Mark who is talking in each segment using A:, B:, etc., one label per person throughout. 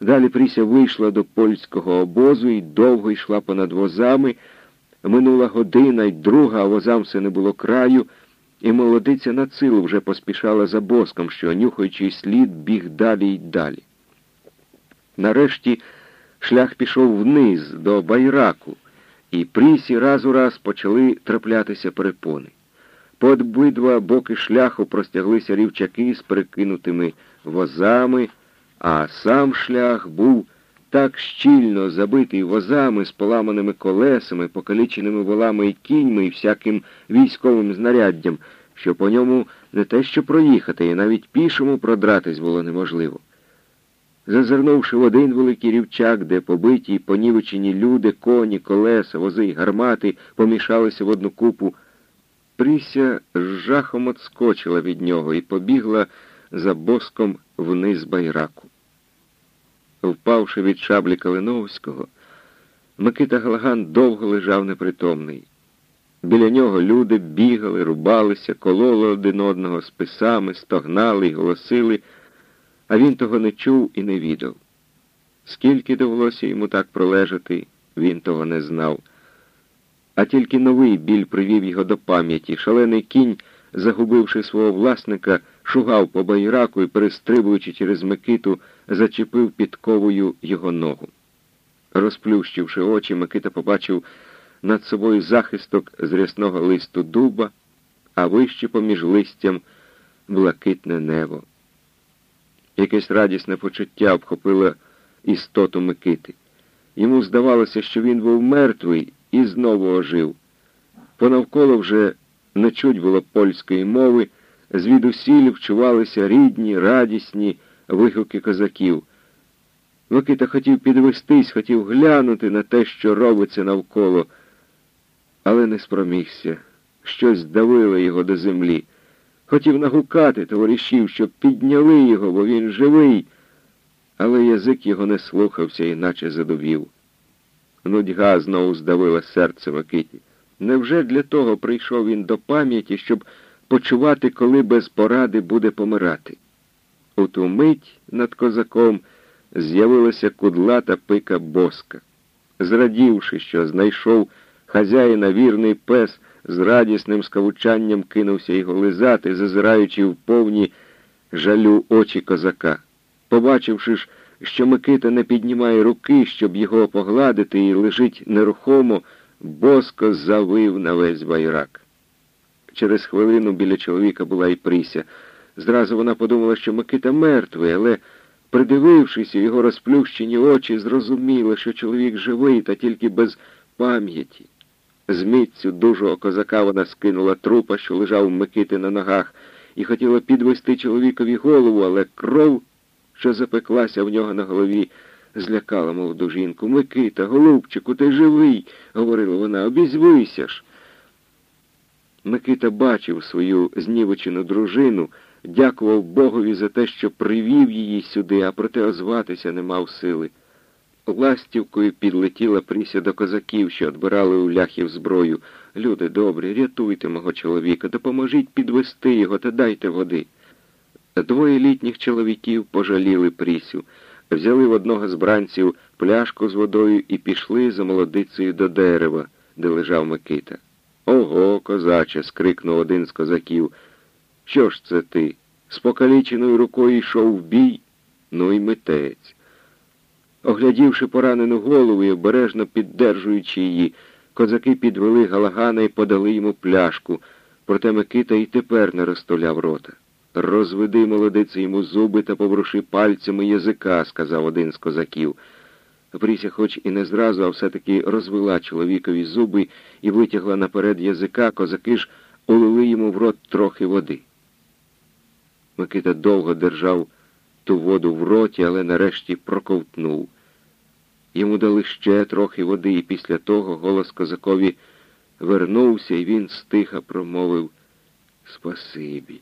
A: Далі Пріся вийшла до польського обозу і довго йшла понад возами. Минула година й друга, а возам все не було краю, і молодиця на цилу вже поспішала за боском, що, нюхаючи слід, біг далі й далі. Нарешті шлях пішов вниз до байраку, і прісі раз у раз почали траплятися перепони. По обидва боки шляху простяглися рівчаки з перекинутими возами, а сам шлях був так щільно забитий возами з поламаними колесами, покаліченими волами і кіньми і всяким військовим знаряддям, що по ньому не те що проїхати, і навіть пішому продратись було неможливо. Зазирнувши в один великий рівчак, де побиті й понівечені люди, коні, колеса, вози й гармати помішалися в одну купу, Пріся з жахом отскочила від нього і побігла за боском вниз байраку. Впавши від шаблі Калиновського, Микита Галаган довго лежав непритомний. Біля нього люди бігали, рубалися, кололи один одного списами, стогнали й голосили, а він того не чув і не відав. Скільки довелося йому так пролежати, він того не знав. А тільки новий біль привів його до пам'яті. Шалений кінь, загубивши свого власника, шугав по байраку і, перестрибуючи через Микиту, зачепив підковою його ногу. Розплющивши очі, Микита побачив над собою захисток з рясного листу дуба, а вище поміж листям блакитне небо. Якесь радісне почуття обхопило істоту Микити. Йому здавалося, що він був мертвий і знову ожив. Понавколо вже не чуть було польської мови, звідусіль вчувалися рідні, радісні вигуки козаків. Микита хотів підвестись, хотів глянути на те, що робиться навколо, але не спромігся. Щось здавило його до землі. Хотів нагукати товаришів, щоб підняли його, бо він живий, але язик його не слухався, іначе задубів. Нудьга знову здавила серце Микиті. Невже для того прийшов він до пам'яті, щоб почувати, коли без поради буде помирати? У ту мить над козаком з'явилася кудлата пика боска. Зрадівши, що знайшов хазяїна вірний пес, з радісним скавучанням кинувся його лизати, зазираючи в повні жалю очі козака. Побачивши ж, що Микита не піднімає руки, щоб його погладити, і лежить нерухомо, боско завив на весь байрак. Через хвилину біля чоловіка була і Пріся. Зразу вона подумала, що Микита мертвий, але, придивившись у його розплющені очі, зрозуміла, що чоловік живий, та тільки без пам'яті. З міцю дужого козака вона скинула трупа, що лежав у Микити на ногах, і хотіла підвести чоловікові голову, але кров що запеклася в нього на голові, злякала молоду жінку. Микита, голубчику, ти живий, говорила вона, обізвися ж. Микита бачив свою знівечену дружину, дякував Богові за те, що привів її сюди, а проте озватися не мав сили. Ластівкою підлетіла Пріся до козаків, що відбирали у ляхів зброю. Люди добрі, рятуйте мого чоловіка, допоможіть підвести його та дайте води. Двоє літніх чоловіків пожаліли Прісю, взяли в одного з бранців пляшку з водою і пішли за молодицею до дерева, де лежав Микита. Ого, козаче, скрикнув один з козаків. Що ж це ти? З покаліченою рукою йшов в бій? Ну й митець. Оглядівши поранену голову і обережно піддержуючи її, козаки підвели Галагана і подали йому пляшку, проте Микита і тепер не розтуляв рота. Розведи, молодице, йому зуби та поворуши пальцями язика, сказав один з козаків. Пріся, хоч і не зразу, а все-таки розвела чоловікові зуби і витягла наперед язика, козаки ж улили йому в рот трохи води. Микита довго держав ту воду в роті, але нарешті проковтнув. Йому дали ще трохи води, і після того голос козакові вернувся, і він стиха промовив Спасибі.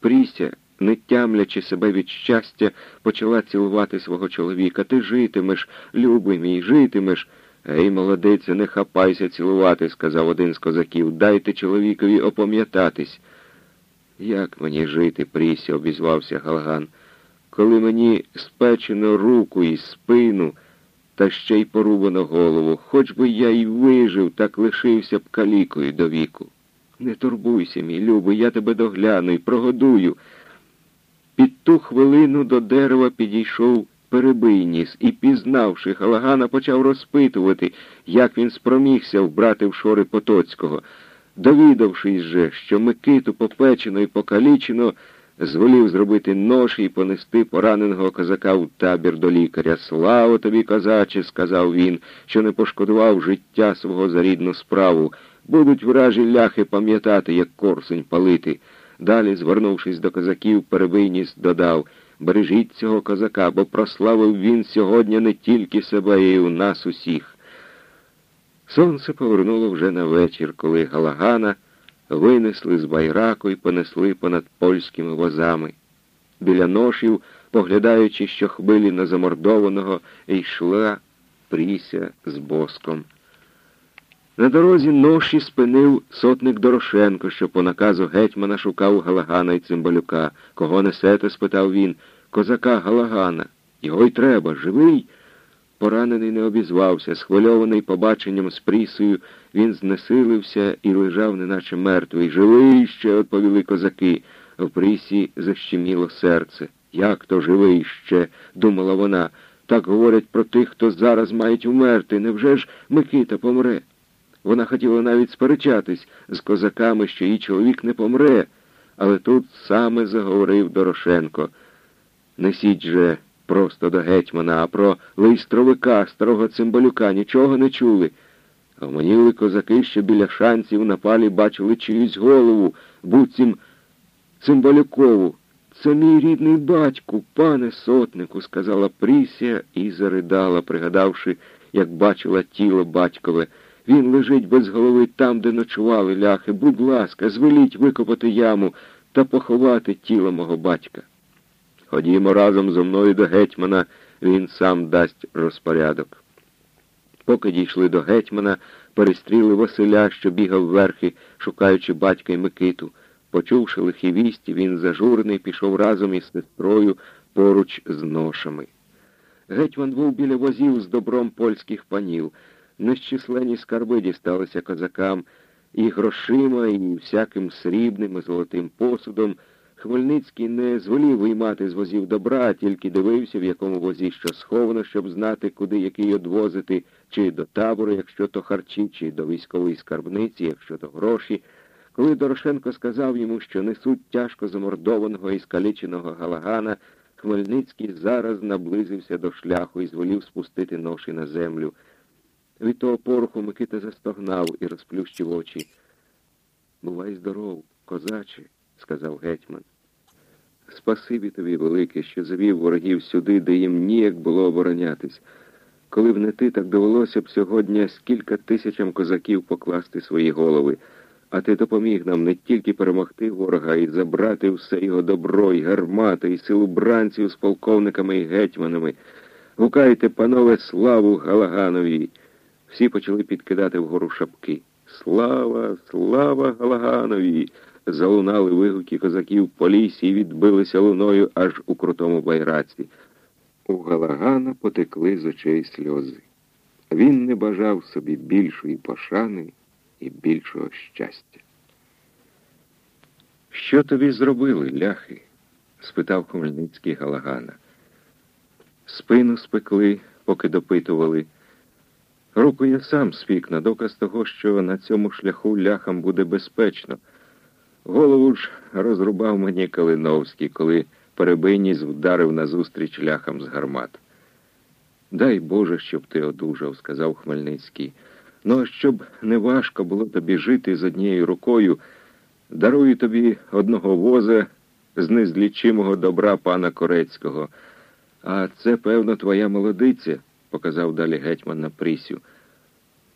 A: Пріся, не тямлячи себе від щастя, почала цілувати свого чоловіка. Ти житимеш, любий мій, житимеш. Ей, молодиця, не хапайся цілувати, сказав один з козаків. Дайте чоловікові опам'ятатись. Як мені жити, Пріся, обізвався Галган. коли мені спечено руку і спину, та ще й порубано голову, хоч би я й вижив, так лишився б калікою до віку. Не турбуйся, мій любий, я тебе догляну і прогодую. Під ту хвилину до дерева підійшов перебийніс і, пізнавши Халагана, почав розпитувати, як він спромігся вбрати в шори Потоцького. Довідавшись же, що Микиту попечено і покалічено, зволів зробити нож і понести пораненого козака в табір до лікаря. Слава тобі, козаче, сказав він, що не пошкодував життя свого за рідну справу. Будуть вражі ляхи пам'ятати, як корсунь палити. Далі, звернувшись до козаків, перебийніс додав Бережіть цього козака, бо прославив він сьогодні не тільки себе, і у нас усіх. Сонце повернуло вже на вечір, коли Галагана винесли з байраку і понесли понад польськими возами. Біля ношів, поглядаючи, що хвилі на замордованого, йшла Пріся з боском. На дорозі ноші спинив сотник Дорошенко, що по наказу гетьмана шукав Галагана і Цимбалюка. Кого несете? спитав він. Козака Галагана. Його й треба, живий. Поранений не обізвався, схвильований побаченням з прісою, він знесилився і лежав, неначе мертвий. Живий ще, відповіли козаки. В прісі защеміло серце. Як то живий ще? думала вона. Так говорять про тих, хто зараз мають умерти. Невже ж Микита помре? Вона хотіла навіть сперечатись з козаками, що її чоловік не помре, але тут саме заговорив Дорошенко. Несіть же просто до гетьмана, а про листровика, старого цимбалюка нічого не чули. А козаки, що біля шанців на палі бачили чиюсь голову, буцім цимбалюкову. Це мій рідний батьку, пане сотнику, сказала Прісія і заридала, пригадавши, як бачила тіло батькове. Він лежить без голови там, де ночували ляхи. Будь ласка, звеліть викопати яму та поховати тіло мого батька. Ходімо разом зо мною до гетьмана, він сам дасть розпорядок. Поки дійшли до гетьмана, перестріли Василя, що бігав верхи, шукаючи батька й Микиту. Почувши лихі вісті, він зажурений пішов разом із сестрою поруч з ношами. Гетьман був біля возів з добром польських панів. Нещисленні скарби дісталися козакам і грошима, і всяким срібним і золотим посудом. Хмельницький не зволів виймати з возів добра, тільки дивився, в якому возі що сховано, щоб знати, куди який одвозити, чи до табору, якщо то харчі, чи до військової скарбниці, якщо то гроші. Коли Дорошенко сказав йому, що несуть тяжко замордованого і скаліченого Галагана, Хмельницький зараз наблизився до шляху і зволів спустити ноші на землю. Від того пороху Микита застогнав і розплющив очі. Бувай здоров, козаче, сказав гетьман. Спасибі тобі, велике, що завів ворогів сюди, де їм ніяк було оборонятись. Коли б не ти, так довелося б сьогодні скільки тисячам козаків покласти свої голови, а ти допоміг нам не тільки перемогти ворога, й забрати все його добро, і гармати, і силу бранців з полковниками і гетьманами. Гукайте, панове, славу Галаганові. Всі почали підкидати вгору шапки. Слава, слава Галаганові! Залунали вигуки козаків по лісі і відбилися луною аж у крутому байраці. У Галагана потекли з очей сльози. Він не бажав собі більшої пошани і більшого щастя. Що тобі зробили, ляхи? спитав Хмельницький Галагана. Спину спекли, поки допитували. Руку я сам спік на доказ того, що на цьому шляху ляхам буде безпечно. Голову ж розрубав мені Калиновський, коли перебийність вдарив назустріч ляхам з гармат. Дай Боже, щоб ти одужав, сказав Хмельницький. Ну, а щоб не важко було тобі жити з однією рукою, дарую тобі одного воза з незлічимого добра пана Корецького. А це, певно, твоя молодиця показав далі гетьман на Прісю.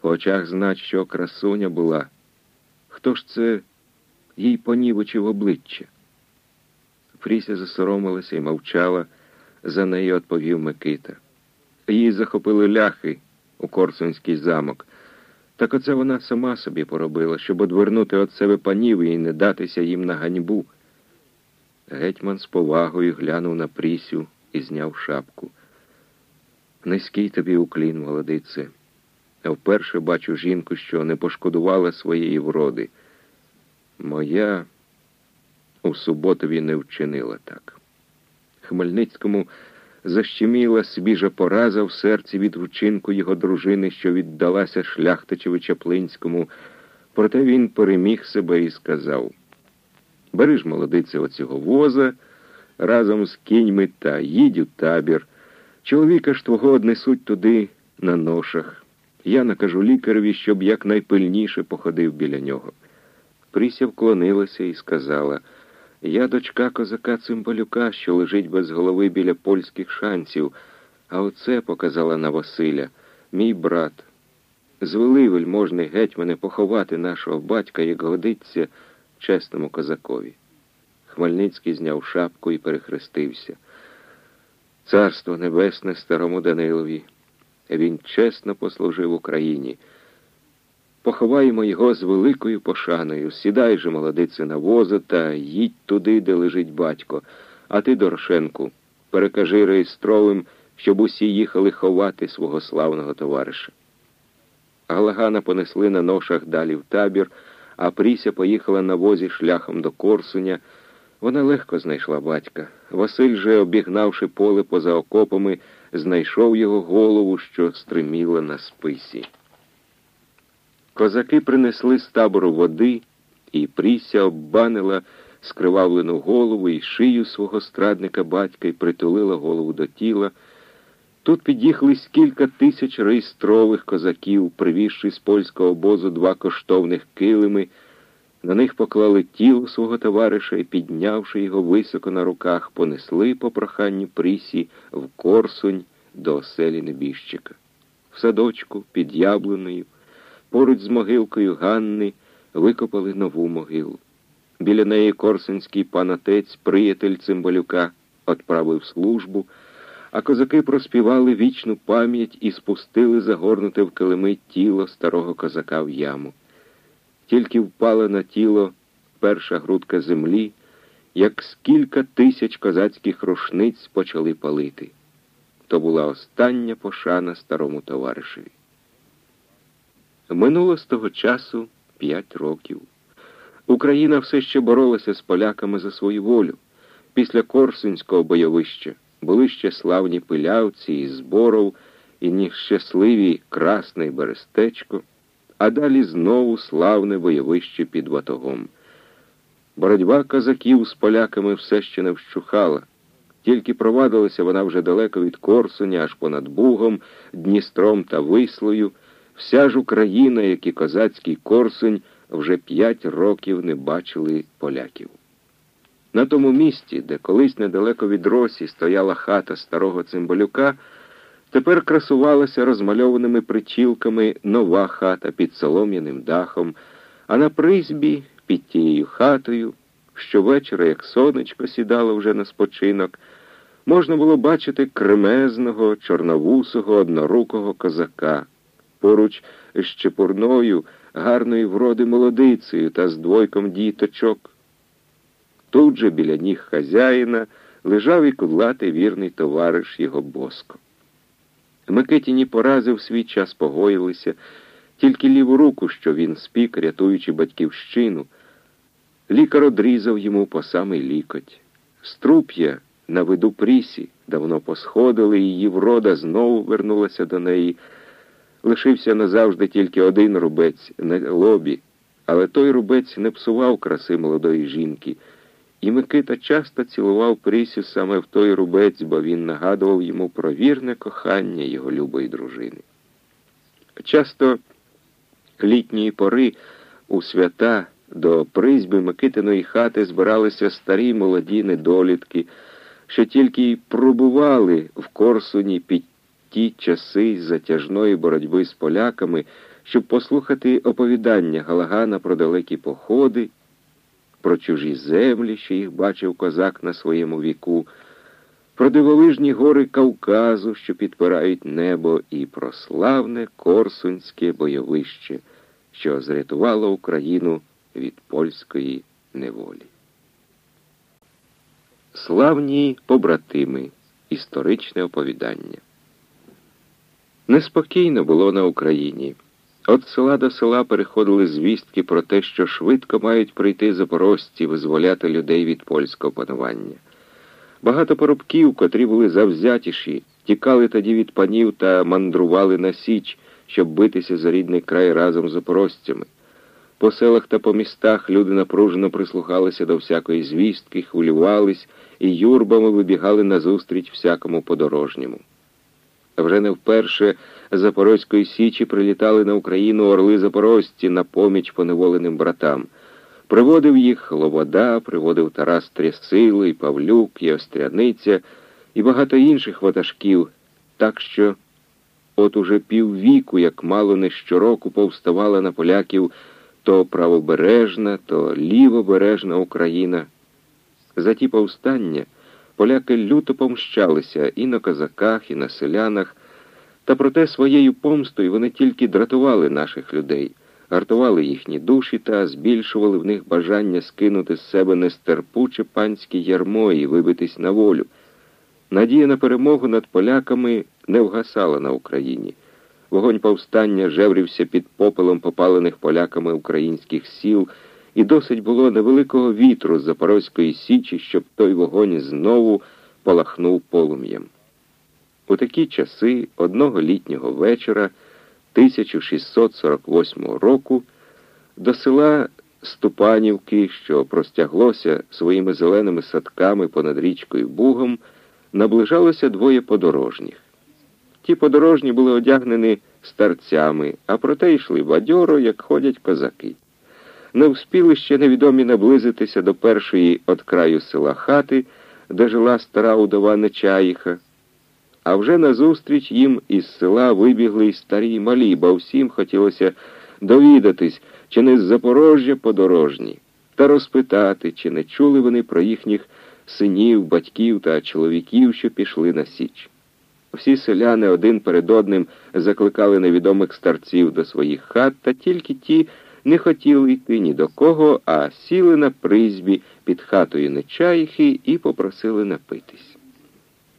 A: По очах знать, що красуня була. Хто ж це їй понівочив обличчя? Пріся засоромилася і мовчала, за нею відповів Микита. Її захопили ляхи у Корсунський замок. Так оце вона сама собі поробила, щоб одвернути від себе панів і не датися їм на ганьбу. Гетьман з повагою глянув на Прісю і зняв шапку. Низький тобі уклін, молодице. А вперше бачу жінку, що не пошкодувала своєї вроди. Моя у суботові не вчинила так. Хмельницькому защеміла свіжа пораза в серці від вчинку його дружини, що віддалася шляхтичеві Чаплинському, проте він переміг себе і сказав Бери ж, молодице, оцього воза разом з кіньми та їдь у табір. Чоловіка ж твого однесуть туди на ношах. Я накажу лікареві, щоб якнайпильніше походив біля нього. Прися вклонилася і сказала Я дочка козака Цимбалюка, що лежить без голови біля польських шанців, а оце показала на Василя, мій брат. Звели вельможний геть мене поховати нашого батька, як годиться чесному козакові. Хмельницький зняв шапку і перехрестився. Царство Небесне старому Данилові. Він чесно послужив Україні. Поховаємо його з великою пошаною. Сідай же, молодице, на воза та їдь туди, де лежить батько. А ти, Дорошенку, перекажи реєстровим, щоб усі їхали ховати свого славного товариша. Галагана понесли на ношах далі в табір, а Пріся поїхала на возі шляхом до Корсуня. Вона легко знайшла батька. Василь же, обігнавши поле поза окопами, знайшов його голову, що стриміла на списі. Козаки принесли з табору води, і Пріся оббанила скривавлену голову і шию свого страдника батька і притулила голову до тіла. Тут під'їхались кілька тисяч реєстрових козаків, привізши з польського обозу два коштовних килими. На них поклали тіло свого товариша і, піднявши його високо на руках, понесли по проханню Прісі в Корсунь до оселі небіжчика. В садочку під яблуною, поруч з могилкою Ганни, викопали нову могилу. Біля неї корсунський панатець, приятель цимбалюка, отправив службу, а козаки проспівали вічну пам'ять і спустили загорнуте в килими тіло старого козака в яму. Тільки впала на тіло перша грудка землі, як скілька тисяч козацьких рушниць почали палити. То була остання пошана старому товаришеві. Минуло з того часу п'ять років. Україна все ще боролася з поляками за свою волю. Після Корсунського бойовища були ще славні пилявці і зборов, і нещасливі Красне Берестечко а далі знову славне бойовище під ватогом. Боротьба козаків з поляками все ще не вщухала, тільки провадилася вона вже далеко від Корсуня, аж понад Бугом, Дністром та Вислою. Вся ж Україна, як і козацький Корсунь, вже п'ять років не бачили поляків. На тому місці, де колись недалеко від Росі стояла хата старого цимбалюка, Тепер красувалася розмальованими причілками нова хата під солом'яним дахом, а на призбі під тією хатою, щовечора, як сонечко сідало вже на спочинок, можна було бачити кремезного, чорновусого, однорукого козака, поруч з чепурною, гарної вроди молодицею та з двойком діточок. Тут же біля ніг хазяїна лежав і кудлатий вірний товариш його боско. Микитіні порази в свій час погоїлися, тільки ліву руку, що він спік, рятуючи батьківщину. Лікар одрізав йому по самий лікоть. Струп'я на виду прісі давно посходили, її врода знову вернулася до неї. Лишився назавжди тільки один рубець на лобі, але той рубець не псував краси молодої жінки. І Микита часто цілував Прісю саме в той рубець, бо він нагадував йому про вірне кохання його любої дружини. Часто літньої пори у свята до призьби Микитиної хати збиралися старі молоді недолітки, що тільки й пробували в Корсуні під ті часи затяжної боротьби з поляками, щоб послухати оповідання Галагана про далекі походи про чужі землі, що їх бачив козак на своєму віку, про дивовижні гори Кавказу, що підпирають небо, і про славне Корсунське бойовище, що зрятувало Україну від польської неволі. Славні побратими. Історичне оповідання. Неспокійно було на Україні. От села до села переходили звістки про те, що швидко мають прийти запорожці визволяти людей від польського панування. Багато поробків, котрі були завзятіші, тікали тоді від панів та мандрували на Січ, щоб битися за рідний край разом з запорожцями. По селах та по містах люди напружено прислухалися до всякої звістки, хвилювались і юрбами вибігали назустріч всякому подорожньому. Вже не вперше Запорозької Січі прилітали на Україну орли запорожці на поміч поневоленим братам. Приводив їх Лобода, приводив Тарас Трясилий, Павлюк, і Остряниця і багато інших ватажків, так що от уже піввіку, як мало не щороку, повставала на поляків то правобережна, то лівобережна Україна. За ті повстання поляки люто помщалися і на козаках, і на селянах, та проте своєю помстою вони тільки дратували наших людей, гартували їхні душі та збільшували в них бажання скинути з себе нестерпуче панське ярмо і вибитись на волю. Надія на перемогу над поляками не вгасала на Україні. Вогонь повстання жеврівся під попелом попалених поляками українських сіл, і досить було невеликого вітру з Запорозької Січі, щоб той вогонь знову полахнув полум'ям. У такі часи одного літнього вечора 1648 року до села Ступанівки, що простяглося своїми зеленими садками понад річкою Бугом, наближалося двоє подорожніх. Ті подорожні були одягнені старцями, а проте йшли бадьоро, як ходять козаки. Не вспіли ще невідомі наблизитися до першої от краю села хати, де жила стара удова Нечаїха. А вже назустріч їм із села вибігли й старі й малі, бо всім хотілося довідатись, чи не з Запорожжя подорожні, та розпитати, чи не чули вони про їхніх синів, батьків та чоловіків, що пішли на Січ. Всі селяни один перед одним закликали невідомих старців до своїх хат, та тільки ті не хотіли йти ні до кого, а сіли на призбі під хатою Нечаїхи і попросили напитись.